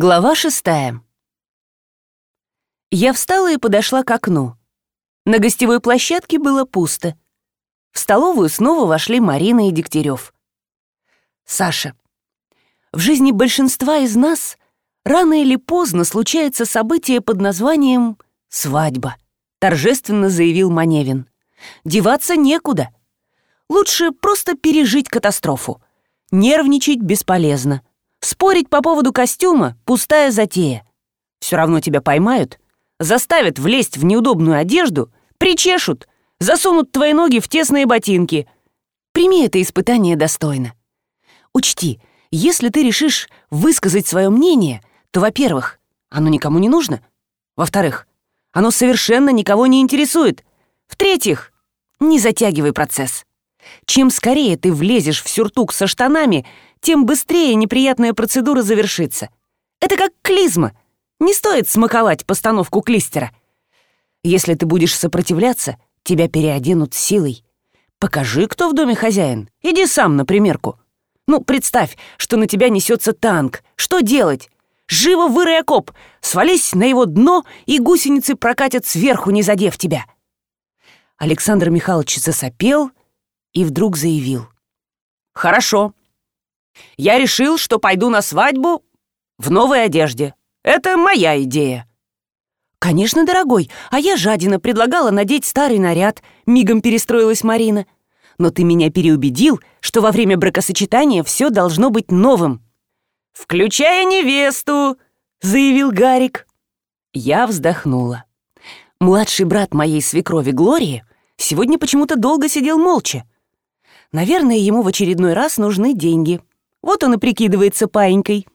Глава шестая. Я встала и подошла к окну. На гостевой площадке было пусто. В столовую снова вошли Марина и Дегтярев. Саша. В жизни большинства из нас рано или поздно случается событие под названием «свадьба», торжественно заявил Маневин. Деваться некуда. Лучше просто пережить катастрофу. Нервничать бесполезно. Спорить по поводу костюма — пустая затея. Все равно тебя поймают, заставят влезть в неудобную одежду, причешут, засунут твои ноги в тесные ботинки. Прими это испытание достойно. Учти, если ты решишь высказать свое мнение, то, во-первых, оно никому не нужно. Во-вторых, оно совершенно никого не интересует. В-третьих, не затягивай процесс. Чем скорее ты влезешь в сюртук со штанами — тем быстрее неприятная процедура завершится. Это как клизма. Не стоит смаковать постановку клистера. Если ты будешь сопротивляться, тебя переоденут силой. Покажи, кто в доме хозяин. Иди сам на примерку. Ну, представь, что на тебя несется танк. Что делать? Живо вырой окоп, свались на его дно, и гусеницы прокатят сверху, не задев тебя. Александр Михайлович засопел и вдруг заявил. «Хорошо, я решил, что пойду на свадьбу в новой одежде. Это моя идея». «Конечно, дорогой, а я жадина предлагала надеть старый наряд», — мигом перестроилась Марина. «Но ты меня переубедил, что во время бракосочетания все должно быть новым». «Включая невесту», — заявил Гарик. Я вздохнула. Младший брат моей свекрови Глории сегодня почему-то долго сидел молча. Наверное, ему в очередной раз нужны деньги. Вот он и прикидывается паинькой.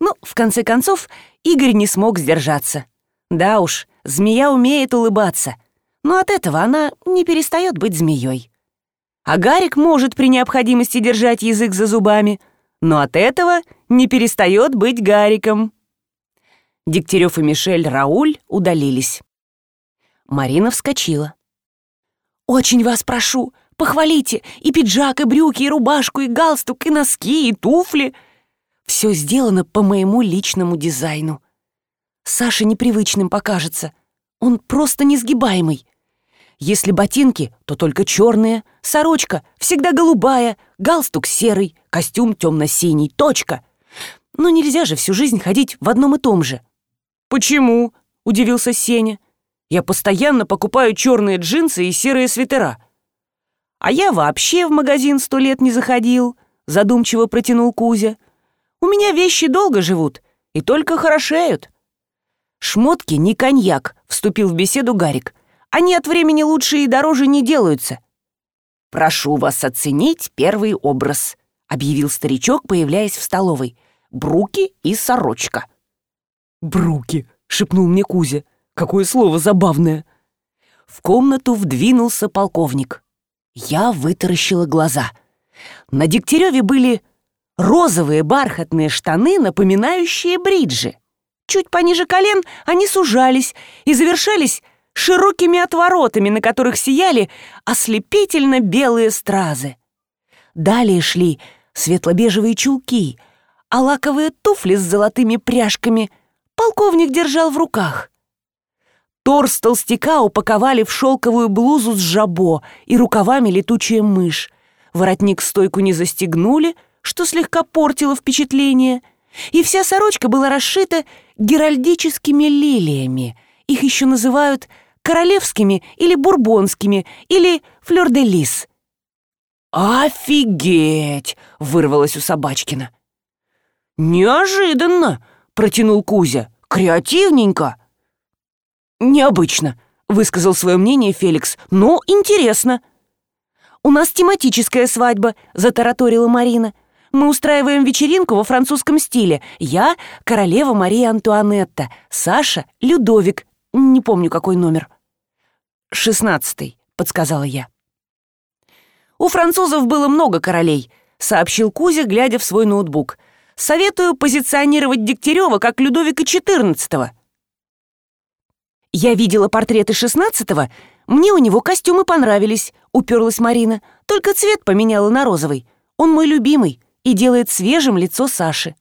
Ну, в конце концов, Игорь не смог сдержаться. Да уж, змея умеет улыбаться, но от этого она не перестает быть змеей. А Гарик может при необходимости держать язык за зубами, но от этого не перестает быть Гариком. Дегтярев и Мишель Рауль удалились. Марина вскочила. «Очень вас прошу, Похвалите и пиджак, и брюки, и рубашку, и галстук, и носки, и туфли. Все сделано по моему личному дизайну. Саше непривычным покажется. Он просто несгибаемый. Если ботинки, то только черные, сорочка всегда голубая, галстук серый, костюм темно-синий, точка. Но нельзя же всю жизнь ходить в одном и том же. «Почему?» — удивился Сеня. «Я постоянно покупаю черные джинсы и серые свитера. «А я вообще в магазин сто лет не заходил», — задумчиво протянул Кузя. «У меня вещи долго живут и только хорошеют». «Шмотки не коньяк», — вступил в беседу Гарик. «Они от времени лучше и дороже не делаются». «Прошу вас оценить первый образ», — объявил старичок, появляясь в столовой. «Бруки и сорочка». «Бруки», — шепнул мне Кузя. «Какое слово забавное». В комнату вдвинулся полковник. Я вытаращила глаза. На Дегтяреве были розовые бархатные штаны, напоминающие бриджи. Чуть пониже колен они сужались и завершались широкими отворотами, на которых сияли ослепительно белые стразы. Далее шли светло-бежевые чулки, а лаковые туфли с золотыми пряжками полковник держал в руках. Торс толстяка упаковали в шелковую блузу с жабо и рукавами летучая мышь. Воротник стойку не застегнули, что слегка портило впечатление. И вся сорочка была расшита геральдическими лилиями. Их еще называют королевскими или бурбонскими, или флёр-де-лис. «Офигеть!» — вырвалось у Собачкина. «Неожиданно!» — протянул Кузя. «Креативненько!» «Необычно», — высказал свое мнение Феликс, — «но интересно». «У нас тематическая свадьба», — затараторила Марина. «Мы устраиваем вечеринку во французском стиле. Я — королева Мария Антуанетта, Саша — Людовик, не помню, какой номер». «Шестнадцатый», — подсказала я. «У французов было много королей», — сообщил Кузя, глядя в свой ноутбук. «Советую позиционировать Дегтярева как Людовика XIV». «Я видела портреты шестнадцатого. Мне у него костюмы понравились», — уперлась Марина. «Только цвет поменяла на розовый. Он мой любимый и делает свежим лицо Саши».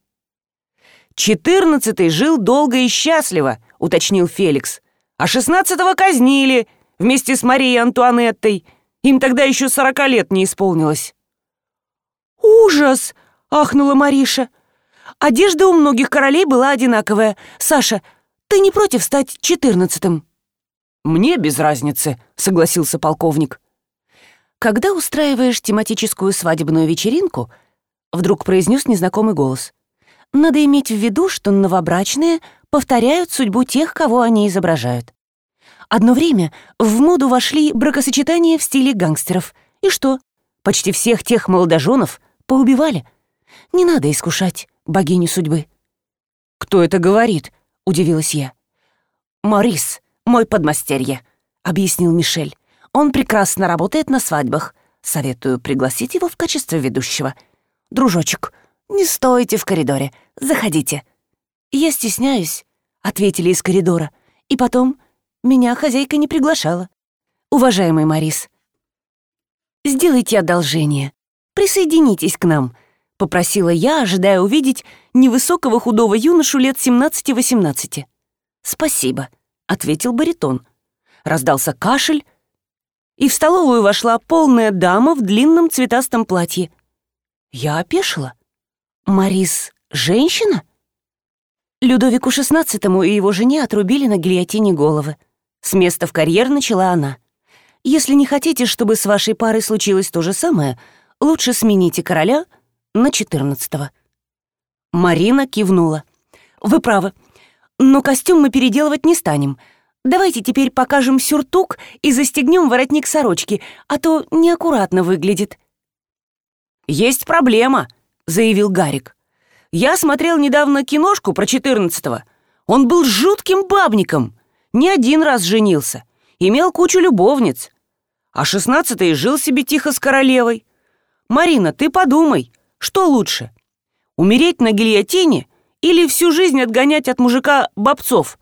четырнадцатый жил долго и счастливо», — уточнил Феликс. «А шестнадцатого казнили вместе с Марией Антуанеттой. Им тогда еще сорока лет не исполнилось». «Ужас!» — ахнула Мариша. «Одежда у многих королей была одинаковая. Саша, ты не против стать четырнадцатым?» «Мне без разницы», — согласился полковник. «Когда устраиваешь тематическую свадебную вечеринку», — вдруг произнес незнакомый голос, «надо иметь в виду, что новобрачные повторяют судьбу тех, кого они изображают. Одно время в моду вошли бракосочетания в стиле гангстеров. И что? Почти всех тех молодоженов поубивали. Не надо искушать богиню судьбы». «Кто это говорит?» — удивилась я. «Морис, мой подмастерье», — объяснил Мишель. Он прекрасно работает на свадьбах. Советую пригласить его в качестве ведущего. Дружочек, не стойте в коридоре. Заходите. Я стесняюсь, ответили из коридора. И потом, меня хозяйка не приглашала. Уважаемый Марис, сделайте одолжение. Присоединитесь к нам, попросила я, ожидая увидеть невысокого худого юношу лет 17-18. Спасибо, ответил баритон. Раздался кашель, и в столовую вошла полная дама в длинном цветастом платье. Я опешила. Марис — женщина? Людовику XVI и его жене отрубили на гильотине головы. С места в карьер начала она. Если не хотите, чтобы с вашей парой случилось то же самое, лучше смените короля на четырнадцатого. Марина кивнула. «Вы правы. Но костюм мы переделывать не станем. Давайте теперь покажем сюртук и застегнем воротник сорочки, а то неаккуратно выглядит». «Есть проблема», — заявил Гарик. «Я смотрел недавно киношку про четырнадцатого. Он был жутким бабником. Не один раз женился. Имел кучу любовниц. А шестнадцатый жил себе тихо с королевой. Марина, ты подумай, что лучше? Умереть на гильотине или всю жизнь отгонять от мужика бобцов?»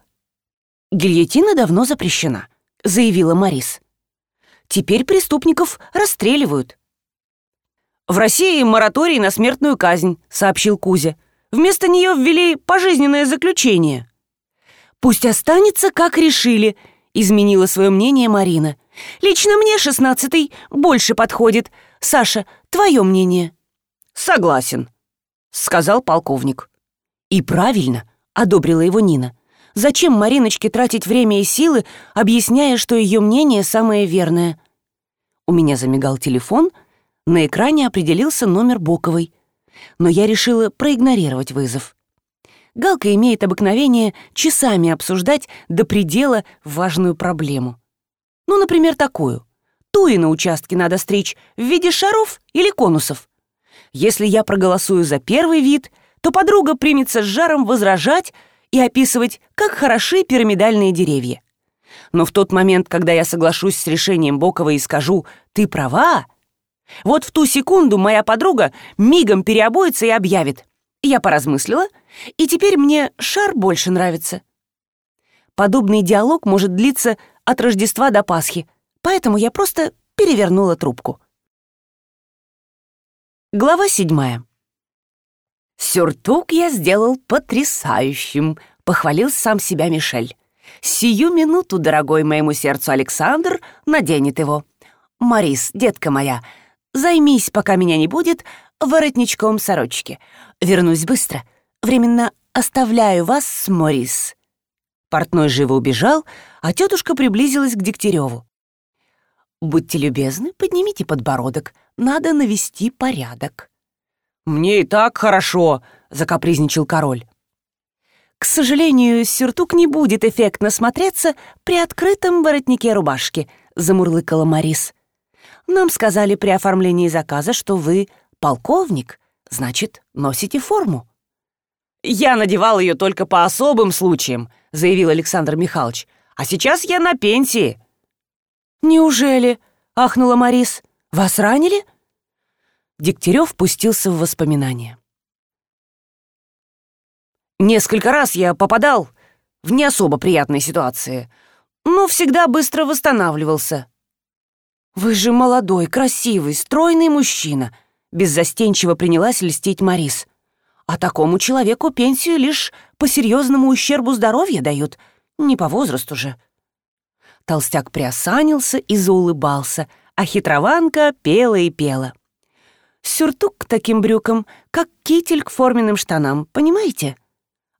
«Гильотина давно запрещена», — заявила Марис. «Теперь преступников расстреливают». «В России мораторий на смертную казнь», — сообщил Кузя. «Вместо нее ввели пожизненное заключение». «Пусть останется, как решили», — изменила свое мнение Марина. «Лично мне шестнадцатый больше подходит. Саша, твое мнение?» «Согласен», — сказал полковник. «И правильно», — одобрила его Нина. Зачем Мариночке тратить время и силы, объясняя, что ее мнение самое верное? У меня замигал телефон, на экране определился номер Боковой. Но я решила проигнорировать вызов. Галка имеет обыкновение часами обсуждать до предела важную проблему. Ну, например, такую. Туи на участке надо стричь в виде шаров или конусов. Если я проголосую за первый вид, то подруга примется с жаром возражать, и описывать, как хороши пирамидальные деревья. Но в тот момент, когда я соглашусь с решением Бокова и скажу «ты права», вот в ту секунду моя подруга мигом переобуется и объявит «я поразмыслила, и теперь мне шар больше нравится». Подобный диалог может длиться от Рождества до Пасхи, поэтому я просто перевернула трубку. Глава седьмая. «Сюртук я сделал потрясающим», — похвалил сам себя Мишель. «Сию минуту, дорогой моему сердцу Александр, наденет его. Марис, детка моя, займись, пока меня не будет, воротничком сорочки. Вернусь быстро. Временно оставляю вас с Морис». Портной живо убежал, а тетушка приблизилась к Дегтяреву. «Будьте любезны, поднимите подбородок. Надо навести порядок». «Мне и так хорошо», — закапризничал король. «К сожалению, сюртук не будет эффектно смотреться при открытом воротнике рубашки», — замурлыкала Марис. «Нам сказали при оформлении заказа, что вы полковник, значит, носите форму». «Я надевал ее только по особым случаям», — заявил Александр Михайлович. «А сейчас я на пенсии». «Неужели?» — ахнула Марис. «Вас ранили?» Дегтярев пустился в воспоминания. Несколько раз я попадал в не особо приятные ситуации, но всегда быстро восстанавливался. «Вы же молодой, красивый, стройный мужчина», — беззастенчиво принялась льстить Марис. А такому человеку пенсию лишь по серьезному ущербу здоровья дают, не по возрасту же. Толстяк приосанился и заулыбался, а хитрованка пела и пела. Сюртук к таким брюкам, как китель к форменным штанам, понимаете?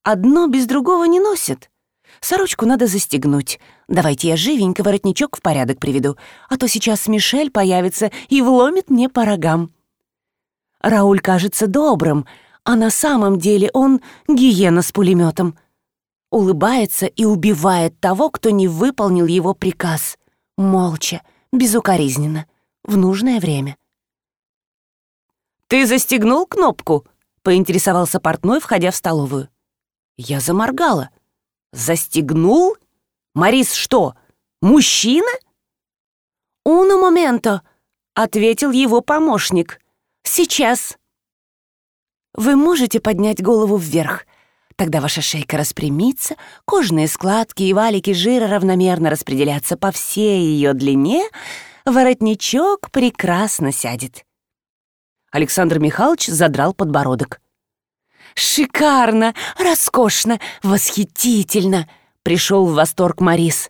Одно без другого не носит. Сорочку надо застегнуть. Давайте я живенько воротничок в порядок приведу, а то сейчас Мишель появится и вломит мне по рогам. Рауль кажется добрым, а на самом деле он гиена с пулеметом. Улыбается и убивает того, кто не выполнил его приказ. Молча, безукоризненно, в нужное время. «Ты застегнул кнопку?» — поинтересовался портной, входя в столовую. Я заморгала. «Застегнул? Марис что, мужчина?» «Уно моменто», — ответил его помощник. «Сейчас». Вы можете поднять голову вверх. Тогда ваша шейка распрямится, кожные складки и валики жира равномерно распределятся по всей ее длине, воротничок прекрасно сядет. Александр Михайлович задрал подбородок. «Шикарно! Роскошно! Восхитительно!» Пришел в восторг Марис.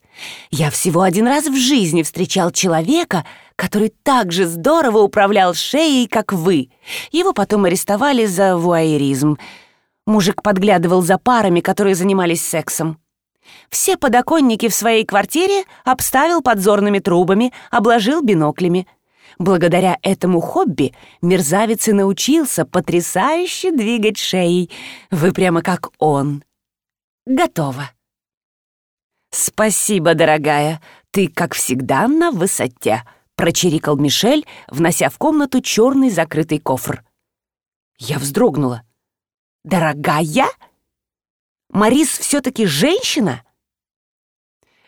«Я всего один раз в жизни встречал человека, который так же здорово управлял шеей, как вы. Его потом арестовали за вуайеризм. Мужик подглядывал за парами, которые занимались сексом. Все подоконники в своей квартире обставил подзорными трубами, обложил биноклями. Благодаря этому хобби мерзавец и научился потрясающе двигать шеей. Вы прямо как он. Готово. «Спасибо, дорогая, ты, как всегда, на высоте», — прочирикал Мишель, внося в комнату черный закрытый кофр. Я вздрогнула. «Дорогая? Марис все-таки женщина?»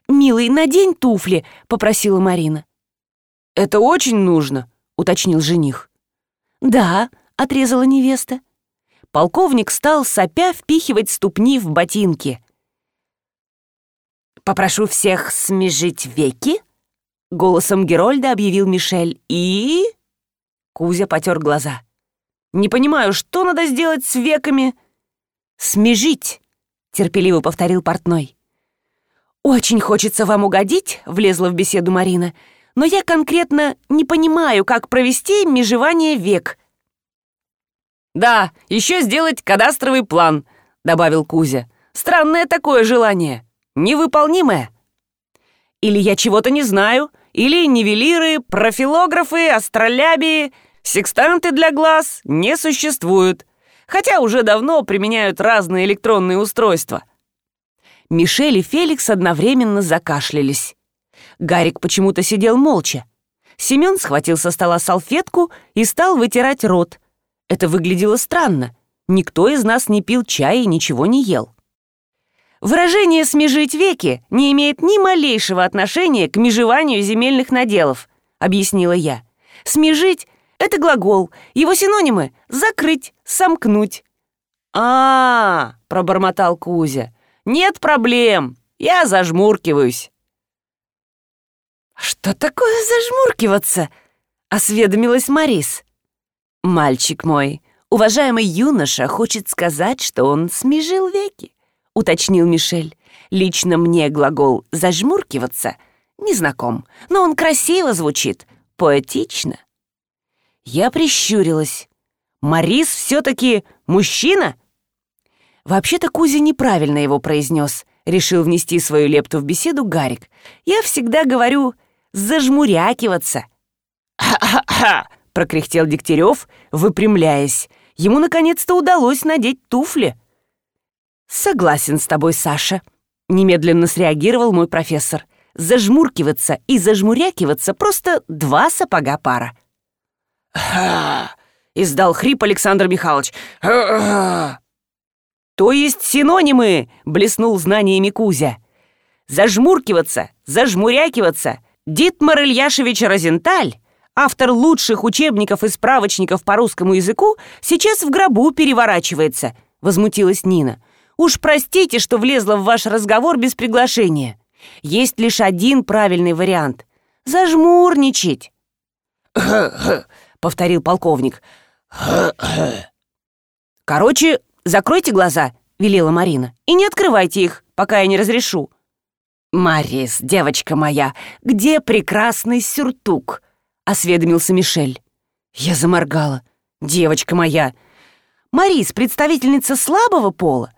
«Милый, надень туфли», — попросила Марина. «Это очень нужно», — уточнил жених. «Да», — отрезала невеста. Полковник стал сопя впихивать ступни в ботинки. «Попрошу всех смежить веки», — голосом Герольда объявил Мишель. «И...» Кузя потер глаза. «Не понимаю, что надо сделать с веками?» «Смежить», — терпеливо повторил портной. «Очень хочется вам угодить», — влезла в беседу Марина, «но я конкретно не понимаю, как провести межевание век». «Да, еще сделать кадастровый план», — добавил Кузя. «Странное такое желание» невыполнимое. Или я чего-то не знаю, или нивелиры, профилографы, астролябии, секстанты для глаз не существуют, хотя уже давно применяют разные электронные устройства. Мишель и Феликс одновременно закашлялись. Гарик почему-то сидел молча. Семен схватил со стола салфетку и стал вытирать рот. Это выглядело странно. Никто из нас не пил чай и ничего не ел. Выражение «смежить веки» не имеет ни малейшего отношения к межеванию земельных наделов, объяснила я. Смежить — это глагол, его синонимы — закрыть, сомкнуть. А, -а, -а пробормотал Кузя. Нет проблем, я зажмуркиваюсь. Что такое зажмуркиваться? осведомилась Марис. Мальчик мой, уважаемый юноша хочет сказать, что он смежил веки. — уточнил Мишель. «Лично мне глагол «зажмуркиваться» не знаком, но он красиво звучит, поэтично». Я прищурилась. «Марис все-таки мужчина?» Вообще-то Кузя неправильно его произнес. Решил внести свою лепту в беседу Гарик. Я всегда говорю «зажмурякиваться». «Ха-ха-ха!» — прокряхтел Дегтярев, выпрямляясь. Ему наконец-то удалось надеть туфли. «Согласен с тобой, Саша», — немедленно среагировал мой профессор. «Зажмуркиваться и зажмурякиваться — просто два сапога пара». «Ха!» — издал хрип Александр Михайлович. «Ха!» «То есть синонимы!» — блеснул знаниями Кузя. «Зажмуркиваться, зажмурякиваться. Дитмар Ильяшевич Розенталь, автор лучших учебников и справочников по русскому языку, сейчас в гробу переворачивается», — возмутилась Нина. Уж простите, что влезла в ваш разговор без приглашения. Есть лишь один правильный вариант — зажмурничать. повторил полковник. «Короче, закройте глаза», — велела Марина, «и не открывайте их, пока я не разрешу». «Марис, девочка моя, где прекрасный сюртук?» — осведомился Мишель. Я заморгала. «Девочка моя!» «Марис, представительница слабого пола?»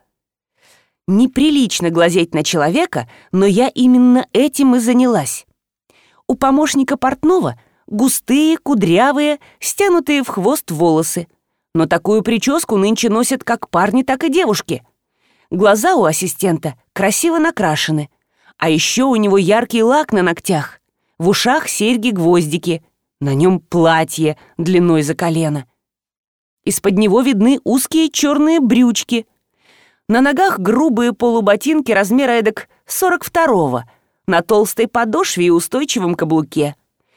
Неприлично глазеть на человека, но я именно этим и занялась. У помощника портного густые, кудрявые, стянутые в хвост волосы. Но такую прическу нынче носят как парни, так и девушки. Глаза у ассистента красиво накрашены. А еще у него яркий лак на ногтях. В ушах серьги-гвоздики. На нем платье длиной за колено. Из-под него видны узкие черные брючки. На ногах грубые полуботинки размера эдак 42-го, на толстой подошве и устойчивом каблуке.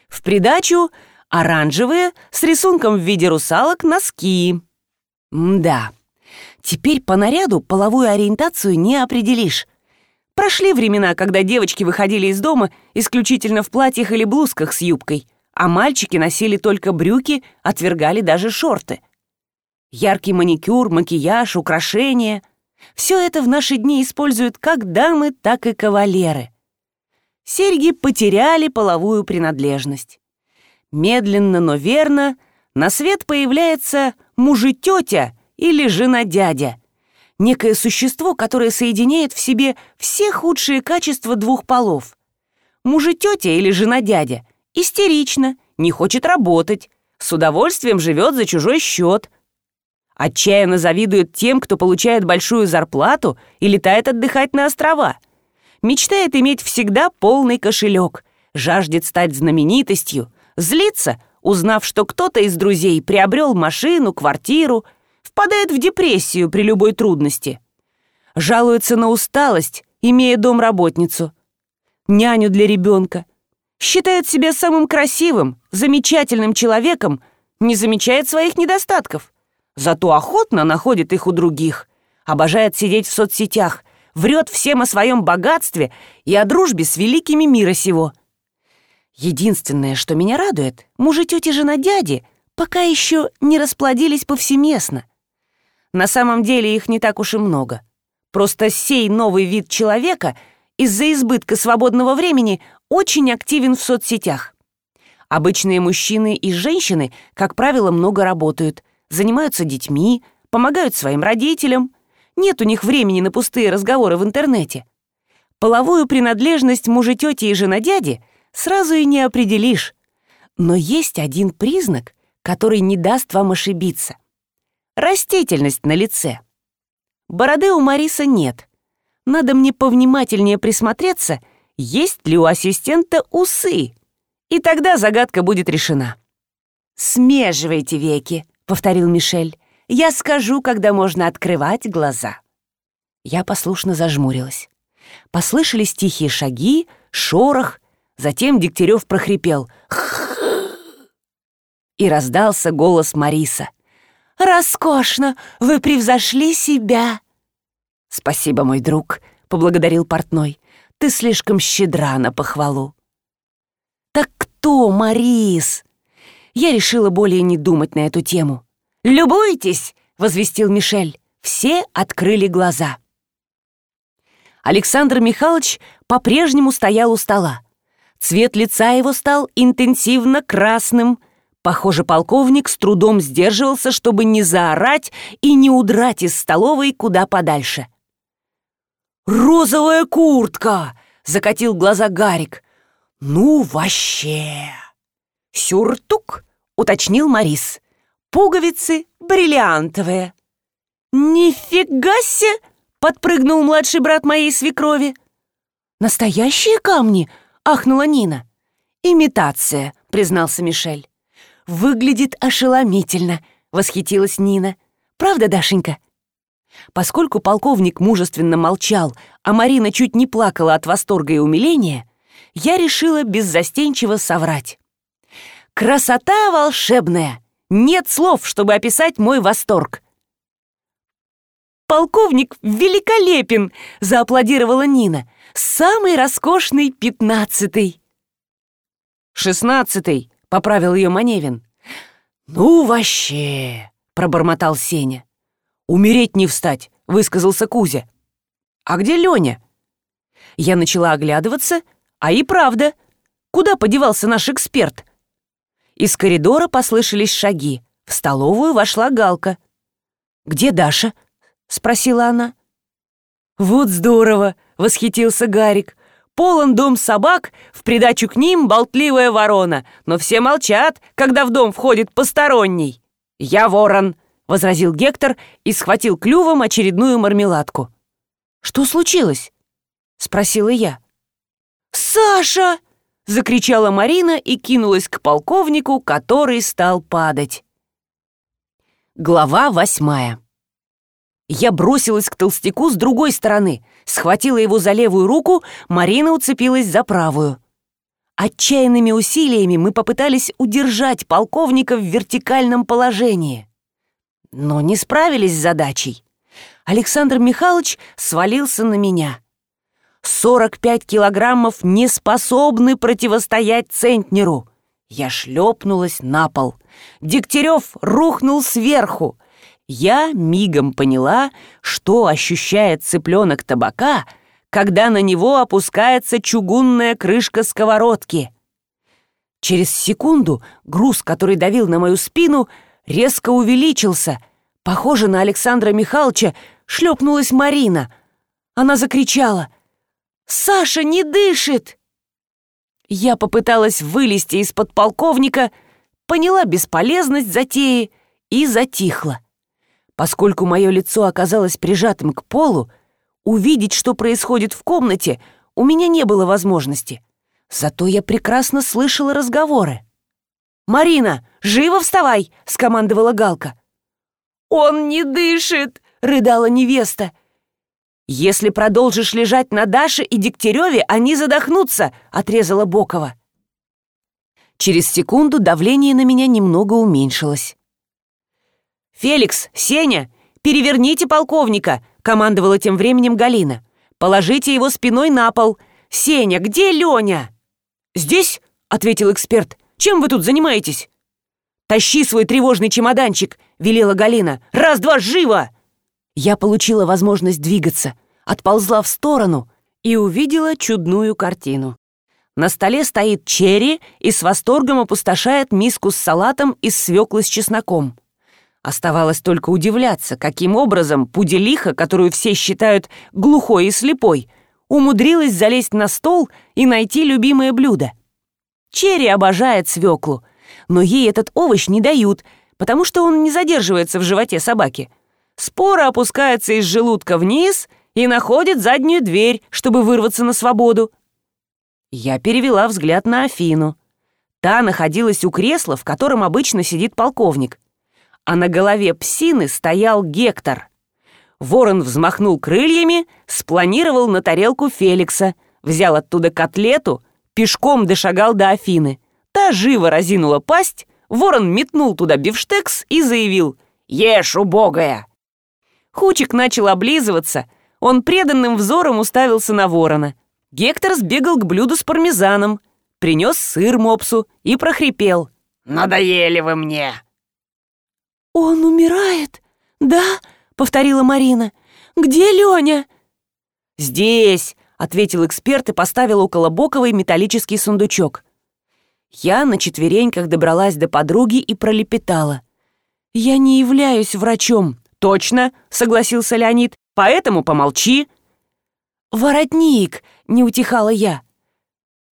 В придачу оранжевые с рисунком в виде русалок носки. да, теперь по наряду половую ориентацию не определишь. Прошли времена, когда девочки выходили из дома исключительно в платьях или блузках с юбкой, а мальчики носили только брюки, отвергали даже шорты. Яркий маникюр, макияж, украшения — все это в наши дни используют как дамы, так и кавалеры — серьги потеряли половую принадлежность. Медленно, но верно на свет появляется мужи-тетя или жена-дядя. Некое существо, которое соединяет в себе все худшие качества двух полов. Мужи-тетя или жена-дядя истерично, не хочет работать, с удовольствием живет за чужой счет. Отчаянно завидует тем, кто получает большую зарплату и летает отдыхать на острова – мечтает иметь всегда полный кошелек, жаждет стать знаменитостью, злится, узнав, что кто-то из друзей приобрел машину, квартиру, впадает в депрессию при любой трудности. Жалуется на усталость, имея домработницу, няню для ребенка. Считает себя самым красивым, замечательным человеком, не замечает своих недостатков. Зато охотно находит их у других. Обожает сидеть в соцсетях, врет всем о своем богатстве и о дружбе с великими мира сего. Единственное, что меня радует, мужи тети жена дяди пока еще не расплодились повсеместно. На самом деле их не так уж и много. Просто сей новый вид человека из-за избытка свободного времени очень активен в соцсетях. Обычные мужчины и женщины, как правило, много работают, занимаются детьми, помогают своим родителям, нет у них времени на пустые разговоры в интернете. Половую принадлежность мужа-тети и жена-дяди сразу и не определишь. Но есть один признак, который не даст вам ошибиться. Растительность на лице. Бороды у Мариса нет. Надо мне повнимательнее присмотреться, есть ли у ассистента усы. И тогда загадка будет решена. «Смеживайте веки», — повторил Мишель. Я скажу, когда можно открывать глаза». Я послушно зажмурилась. Послышались тихие шаги, шорох, затем Дегтярев прохрипел и раздался голос Мариса. «Роскошно! Вы превзошли себя!» «Спасибо, мой друг», — поблагодарил портной. «Ты слишком щедра на похвалу». «Так кто, Марис?» Я решила более не думать на эту тему. «Любуйтесь!» — возвестил Мишель. Все открыли глаза. Александр Михайлович по-прежнему стоял у стола. Цвет лица его стал интенсивно красным. Похоже, полковник с трудом сдерживался, чтобы не заорать и не удрать из столовой куда подальше. «Розовая куртка!» — закатил глаза Гарик. «Ну, вообще!» «Сюртук!» — уточнил Морис пуговицы бриллиантовые. «Нифига себе!» — подпрыгнул младший брат моей свекрови. «Настоящие камни?» — ахнула Нина. «Имитация», — признался Мишель. «Выглядит ошеломительно», — восхитилась Нина. «Правда, Дашенька?» Поскольку полковник мужественно молчал, а Марина чуть не плакала от восторга и умиления, я решила беззастенчиво соврать. «Красота волшебная! Нет слов, чтобы описать мой восторг. «Полковник великолепен!» — зааплодировала Нина. «Самый роскошный пятнадцатый!» «Шестнадцатый!» — поправил ее Маневин. «Ну, вообще!» — пробормотал Сеня. «Умереть не встать», — высказался Кузя. «А где Леня?» Я начала оглядываться, а и правда. Куда подевался наш эксперт? Из коридора послышались шаги. В столовую вошла Галка. «Где Даша?» — спросила она. «Вот здорово!» — восхитился Гарик. «Полон дом собак, в придачу к ним болтливая ворона, но все молчат, когда в дом входит посторонний». «Я ворон!» — возразил Гектор и схватил клювом очередную мармеладку. «Что случилось?» — спросила я. «Саша!» — закричала Марина и кинулась к полковнику, который стал падать. Глава восьмая. Я бросилась к толстяку с другой стороны, схватила его за левую руку, Марина уцепилась за правую. Отчаянными усилиями мы попытались удержать полковника в вертикальном положении. Но не справились с задачей. Александр Михайлович свалился на меня. 45 килограммов не способны противостоять центнеру. Я шлепнулась на пол. Дегтярев рухнул сверху я мигом поняла, что ощущает цыпленок табака, когда на него опускается чугунная крышка сковородки. Через секунду груз, который давил на мою спину, резко увеличился. Похоже на Александра Михайловича шлепнулась Марина. Она закричала «Саша не дышит!» Я попыталась вылезти из-под полковника, поняла бесполезность затеи и затихла. Поскольку мое лицо оказалось прижатым к полу, увидеть, что происходит в комнате, у меня не было возможности. Зато я прекрасно слышала разговоры. «Марина, живо вставай!» — скомандовала Галка. «Он не дышит!» — рыдала невеста. «Если продолжишь лежать на Даше и Дегтяреве, они задохнутся!» — отрезала Бокова. Через секунду давление на меня немного уменьшилось. «Феликс, Сеня, переверните полковника!» — командовала тем временем Галина. «Положите его спиной на пол. Сеня, где Леня?» «Здесь?» — ответил эксперт. «Чем вы тут занимаетесь?» «Тащи свой тревожный чемоданчик!» — велела Галина. «Раз-два, живо!» Я получила возможность двигаться, отползла в сторону и увидела чудную картину. На столе стоит черри и с восторгом опустошает миску с салатом из свеклы с чесноком. Оставалось только удивляться, каким образом пуделиха, которую все считают глухой и слепой, умудрилась залезть на стол и найти любимое блюдо. Черри обожает свеклу, но ей этот овощ не дают, потому что он не задерживается в животе собаки. Спора опускается из желудка вниз и находит заднюю дверь, чтобы вырваться на свободу. Я перевела взгляд на Афину. Та находилась у кресла, в котором обычно сидит полковник а на голове псины стоял Гектор. Ворон взмахнул крыльями, спланировал на тарелку Феликса, взял оттуда котлету, пешком дошагал до Афины. Та живо разинула пасть, ворон метнул туда бифштекс и заявил «Ешь, убогая!». Хучик начал облизываться, он преданным взором уставился на ворона. Гектор сбегал к блюду с пармезаном, принес сыр мопсу и прохрипел «Надоели вы мне!». «Он умирает? Да?» — повторила Марина. «Где Леня?» «Здесь!» — ответил эксперт и поставил около Боковой металлический сундучок. Я на четвереньках добралась до подруги и пролепетала. «Я не являюсь врачом». «Точно!» — согласился Леонид. «Поэтому помолчи». «Воротник!» — не утихала я.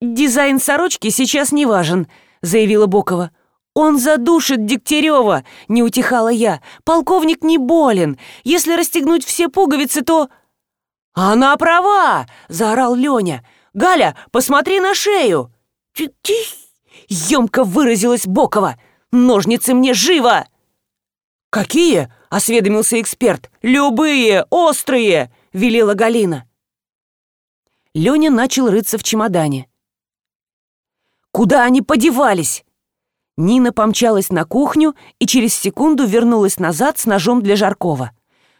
«Дизайн сорочки сейчас не важен», — заявила Бокова. «Он задушит Дегтярева!» — не утихала я. «Полковник не болен. Если расстегнуть все пуговицы, то...» «Она права!» — заорал Леня. «Галя, посмотри на шею!» «Тих!» — емко выразилась Бокова. «Ножницы мне живо!» «Какие?» — осведомился эксперт. «Любые, острые!» — велела Галина. Леня начал рыться в чемодане. «Куда они подевались?» Нина помчалась на кухню и через секунду вернулась назад с ножом для Жаркова.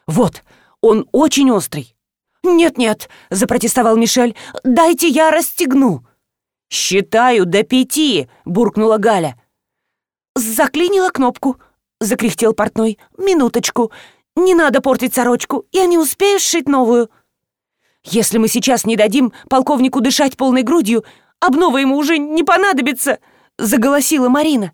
«Вот, он очень острый». «Нет-нет», — запротестовал Мишель, — «дайте я расстегну». «Считаю до пяти», — буркнула Галя. «Заклинила кнопку», — закряхтел портной. «Минуточку. Не надо портить сорочку, я не успею сшить новую. Если мы сейчас не дадим полковнику дышать полной грудью, обнова ему уже не понадобится, заголосила Марина.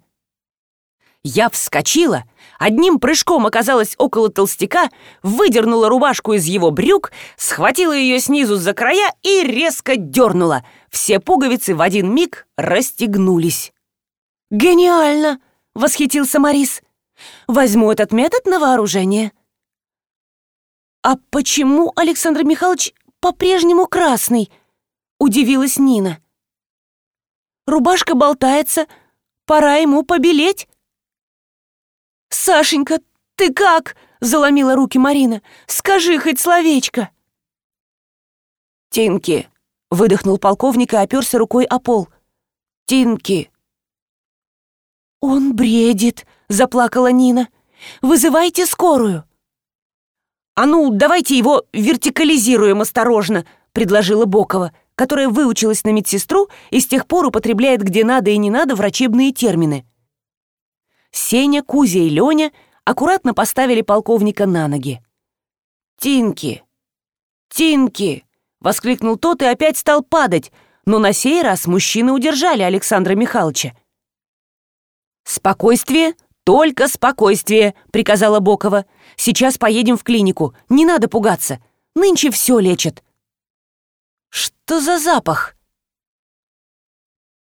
Я вскочила, одним прыжком оказалась около толстяка, выдернула рубашку из его брюк, схватила ее снизу за края и резко дернула. Все пуговицы в один миг расстегнулись. «Гениально!» — восхитился Морис. «Возьму этот метод на вооружение». «А почему Александр Михайлович по-прежнему красный?» — удивилась Нина. «Рубашка болтается, пора ему побелеть». «Сашенька, ты как?» — заломила руки Марина. «Скажи хоть словечко». «Тинки!» — выдохнул полковник и оперся рукой о пол. «Тинки!» «Он бредит!» — заплакала Нина. «Вызывайте скорую!» «А ну, давайте его вертикализируем осторожно», — предложила Бокова, которая выучилась на медсестру и с тех пор употребляет где надо и не надо врачебные термины. Сеня, Кузя и Леня аккуратно поставили полковника на ноги. «Тинки! Тинки!» — воскликнул тот и опять стал падать, но на сей раз мужчины удержали Александра Михайловича. «Спокойствие, только спокойствие», — приказала Бокова. «Сейчас поедем в клинику, не надо пугаться. Нынче все лечат». «Что за запах?»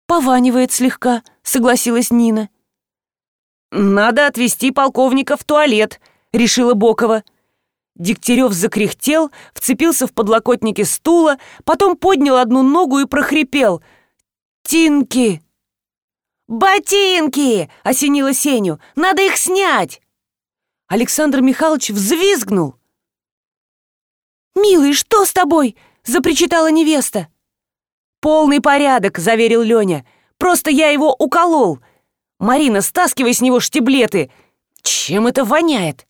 «Пованивает слегка», — согласилась Нина. «Надо отвезти полковника в туалет», — решила Бокова. Дегтярев закряхтел, вцепился в подлокотники стула, потом поднял одну ногу и прохрипел. «Тинки!» «Ботинки!» — осенило Сеню. «Надо их снять!» Александр Михайлович взвизгнул. «Милый, что с тобой?» — запричитала невеста. «Полный порядок», — заверил Леня. «Просто я его уколол. Марина, стаскивай с него штиблеты. Чем это воняет?»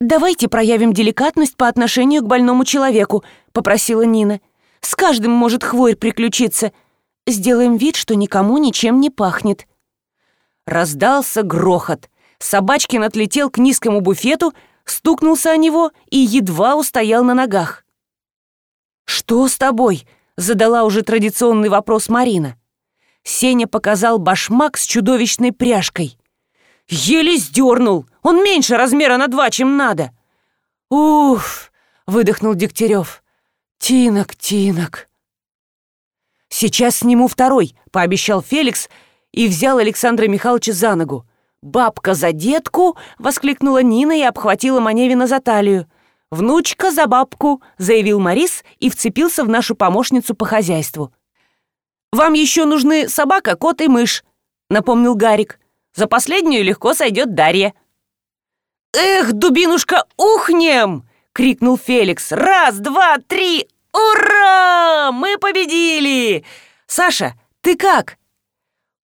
«Давайте проявим деликатность по отношению к больному человеку», — попросила Нина. «С каждым может хворь приключиться. Сделаем вид, что никому ничем не пахнет». Раздался грохот. Собачкин отлетел к низкому буфету, стукнулся о него и едва устоял на ногах. «Что с тобой?» — задала уже традиционный вопрос Марина. Сеня показал башмак с чудовищной пряжкой. «Еле сдернул! Он меньше размера на два, чем надо!» «Уф!» — выдохнул Дегтярев. «Тинок, Тинок!» «Сейчас сниму второй», — пообещал Феликс и взял Александра Михайловича за ногу. «Бабка за детку!» — воскликнула Нина и обхватила Маневина за талию. «Внучка за бабку!» — заявил Морис и вцепился в нашу помощницу по хозяйству. «Вам еще нужны собака, кот и мышь», — напомнил Гарик. «За последнюю легко сойдет Дарья». «Эх, дубинушка, ухнем!» — крикнул Феликс. «Раз, два, три, ура! Мы победили! Саша, ты как?»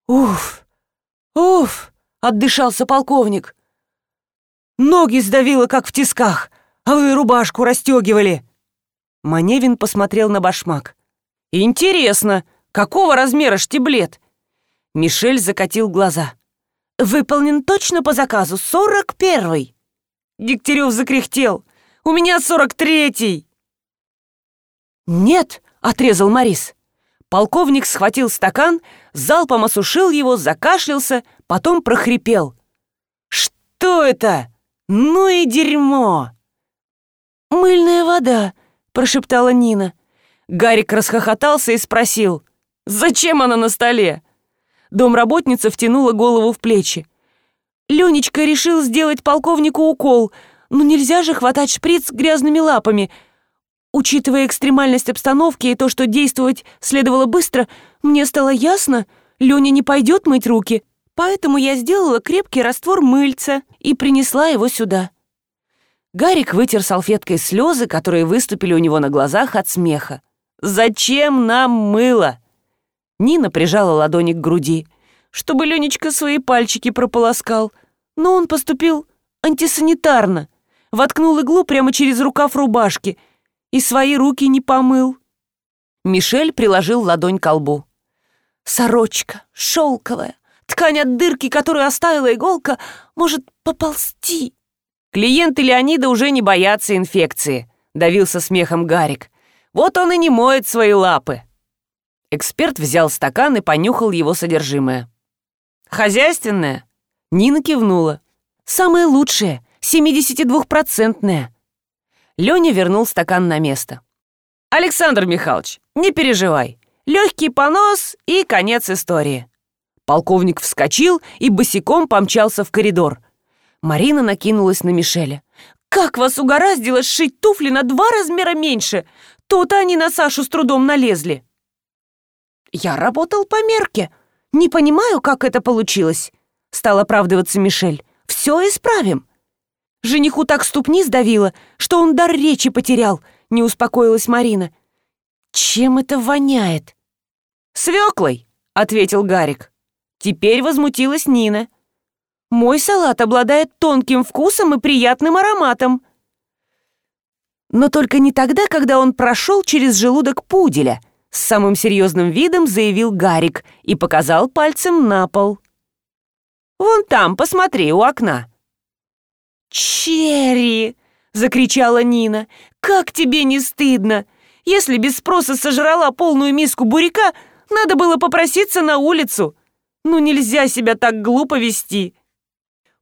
«Уф, уф!» — отдышался полковник. «Ноги сдавило, как в тисках, а вы рубашку расстегивали». Маневин посмотрел на башмак. «Интересно!» Какого размера штиблет?» Мишель закатил глаза. «Выполнен точно по заказу, сорок первый!» Дегтярев закряхтел. «У меня сорок третий!» «Нет!» — отрезал Морис. Полковник схватил стакан, залпом осушил его, закашлялся, потом прохрипел. «Что это? Ну и дерьмо!» «Мыльная вода!» — прошептала Нина. Гарик расхохотался и спросил. Зачем она на столе?» Домработница втянула голову в плечи. «Ленечка решил сделать полковнику укол, но нельзя же хватать шприц грязными лапами. Учитывая экстремальность обстановки и то, что действовать следовало быстро, мне стало ясно, Леня не пойдет мыть руки, поэтому я сделала крепкий раствор мыльца и принесла его сюда». Гарик вытер салфеткой слезы, которые выступили у него на глазах от смеха. «Зачем нам мыло?» Нина прижала ладони к груди, чтобы Ленечка свои пальчики прополоскал. Но он поступил антисанитарно, воткнул иглу прямо через рукав рубашки и свои руки не помыл. Мишель приложил ладонь к лбу. «Сорочка, шелковая, ткань от дырки, которую оставила иголка, может поползти». Клиенты Леонида уже не боятся инфекции», — давился смехом Гарик. «Вот он и не моет свои лапы». Эксперт взял стакан и понюхал его содержимое. «Хозяйственное?» Нина кивнула. «Самое лучшее, 72-процентное». Леня вернул стакан на место. «Александр Михайлович, не переживай. Легкий понос и конец истории». Полковник вскочил и босиком помчался в коридор. Марина накинулась на Мишеля. «Как вас угораздило сшить туфли на два размера меньше? То-то они на Сашу с трудом налезли». «Я работал по мерке. Не понимаю, как это получилось», — стал оправдываться Мишель. «Все исправим». Жениху так ступни сдавило, что он дар речи потерял, не успокоилась Марина. «Чем это воняет?» «Свеклой», — ответил Гарик. Теперь возмутилась Нина. «Мой салат обладает тонким вкусом и приятным ароматом». Но только не тогда, когда он прошел через желудок пуделя, с самым серьезным видом заявил Гарик и показал пальцем на пол. «Вон там, посмотри, у окна». «Черри!» — закричала Нина. «Как тебе не стыдно? Если без спроса сожрала полную миску буряка, надо было попроситься на улицу. Ну нельзя себя так глупо вести».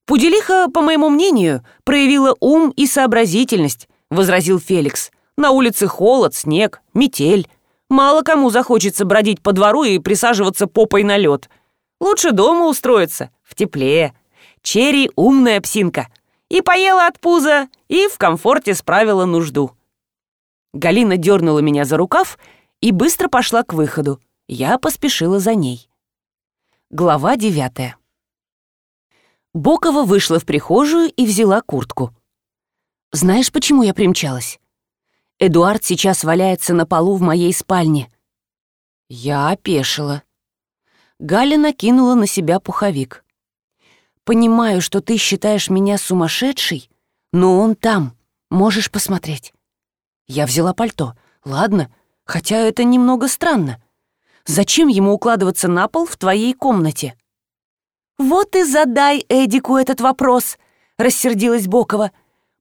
«Пуделиха, по моему мнению, проявила ум и сообразительность», — возразил Феликс. «На улице холод, снег, метель. Мало кому захочется бродить по двору и присаживаться попой на лед. Лучше дома устроиться, в тепле. Черри — умная псинка. И поела от пуза, и в комфорте справила нужду». Галина дернула меня за рукав и быстро пошла к выходу. Я поспешила за ней. Глава девятая. Бокова вышла в прихожую и взяла куртку. «Знаешь, почему я примчалась? Эдуард сейчас валяется на полу в моей спальне». Я опешила. Галя накинула на себя пуховик. «Понимаю, что ты считаешь меня сумасшедшей, но он там, можешь посмотреть». Я взяла пальто. Ладно, хотя это немного странно. Зачем ему укладываться на пол в твоей комнате?» «Вот и задай Эдику этот вопрос», — рассердилась Бокова.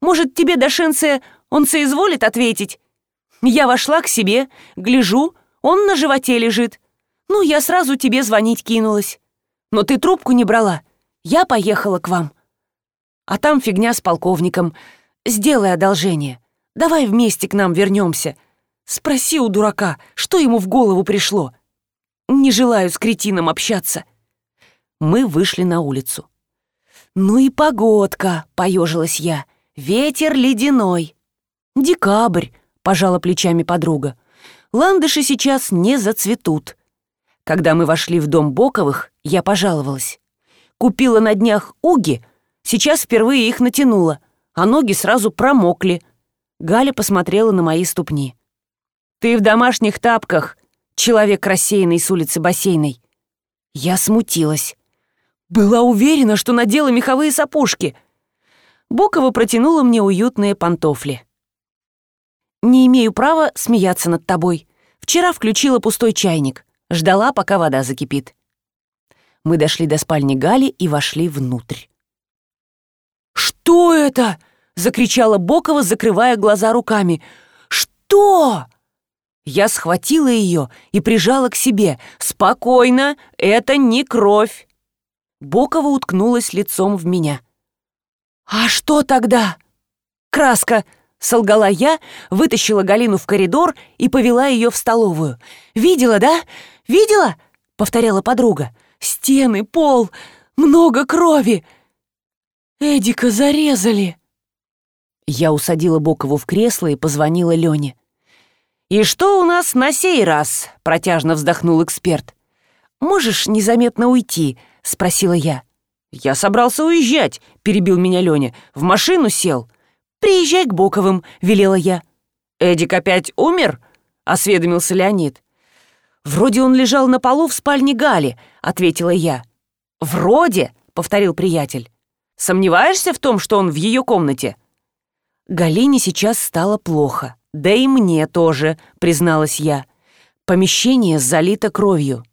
«Может, тебе, Дашенция, он соизволит ответить?» Я вошла к себе, гляжу, он на животе лежит. Ну, я сразу тебе звонить кинулась. Но ты трубку не брала. Я поехала к вам. А там фигня с полковником. Сделай одолжение. Давай вместе к нам вернемся. Спроси у дурака, что ему в голову пришло. Не желаю с кретином общаться мы вышли на улицу. «Ну и погодка!» — поежилась я. «Ветер ледяной!» «Декабрь!» — пожала плечами подруга. «Ландыши сейчас не зацветут». Когда мы вошли в дом Боковых, я пожаловалась. Купила на днях уги, сейчас впервые их натянула, а ноги сразу промокли. Галя посмотрела на мои ступни. «Ты в домашних тапках, человек рассеянный с улицы бассейной». Я смутилась. Была уверена, что надела меховые сапожки. Бокова протянула мне уютные пантофли. «Не имею права смеяться над тобой. Вчера включила пустой чайник. Ждала, пока вода закипит». Мы дошли до спальни Гали и вошли внутрь. «Что это?» — закричала Бокова, закрывая глаза руками. «Что?» Я схватила ее и прижала к себе. «Спокойно, это не кровь!» Бокова уткнулась лицом в меня. «А что тогда?» «Краска!» — солгала я, вытащила Галину в коридор и повела ее в столовую. «Видела, да? Видела?» — повторяла подруга. «Стены, пол, много крови! Эдика зарезали!» Я усадила Бокову в кресло и позвонила Лене. «И что у нас на сей раз?» — протяжно вздохнул эксперт. «Можешь незаметно уйти?» — спросила я. «Я собрался уезжать», — перебил меня Леня. «В машину сел». «Приезжай к Боковым», — велела я. «Эдик опять умер?» — осведомился Леонид. «Вроде он лежал на полу в спальне Гали», — ответила я. «Вроде», — повторил приятель. «Сомневаешься в том, что он в ее комнате?» Галине сейчас стало плохо. «Да и мне тоже», — призналась я. Помещение залито кровью.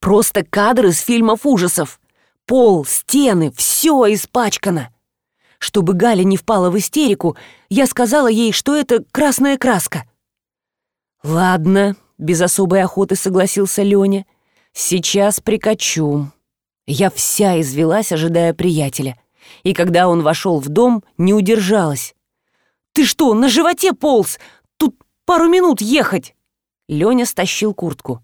Просто кадры из фильмов ужасов. Пол, стены, все испачкано. Чтобы Галя не впала в истерику, я сказала ей, что это красная краска. «Ладно», — без особой охоты согласился Леня. «Сейчас прикачу». Я вся извелась, ожидая приятеля. И когда он вошел в дом, не удержалась. «Ты что, на животе полз? Тут пару минут ехать!» Леня стащил куртку.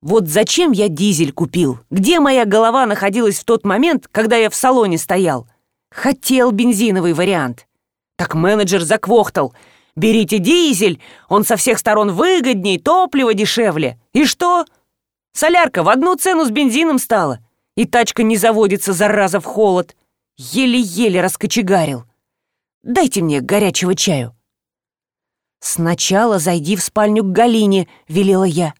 «Вот зачем я дизель купил? Где моя голова находилась в тот момент, когда я в салоне стоял? Хотел бензиновый вариант. Так менеджер заквохтал. Берите дизель, он со всех сторон выгодней, топливо дешевле. И что? Солярка в одну цену с бензином стала. И тачка не заводится, зараза, в холод. Еле-еле раскочегарил. Дайте мне горячего чаю. «Сначала зайди в спальню к Галине», — велела я.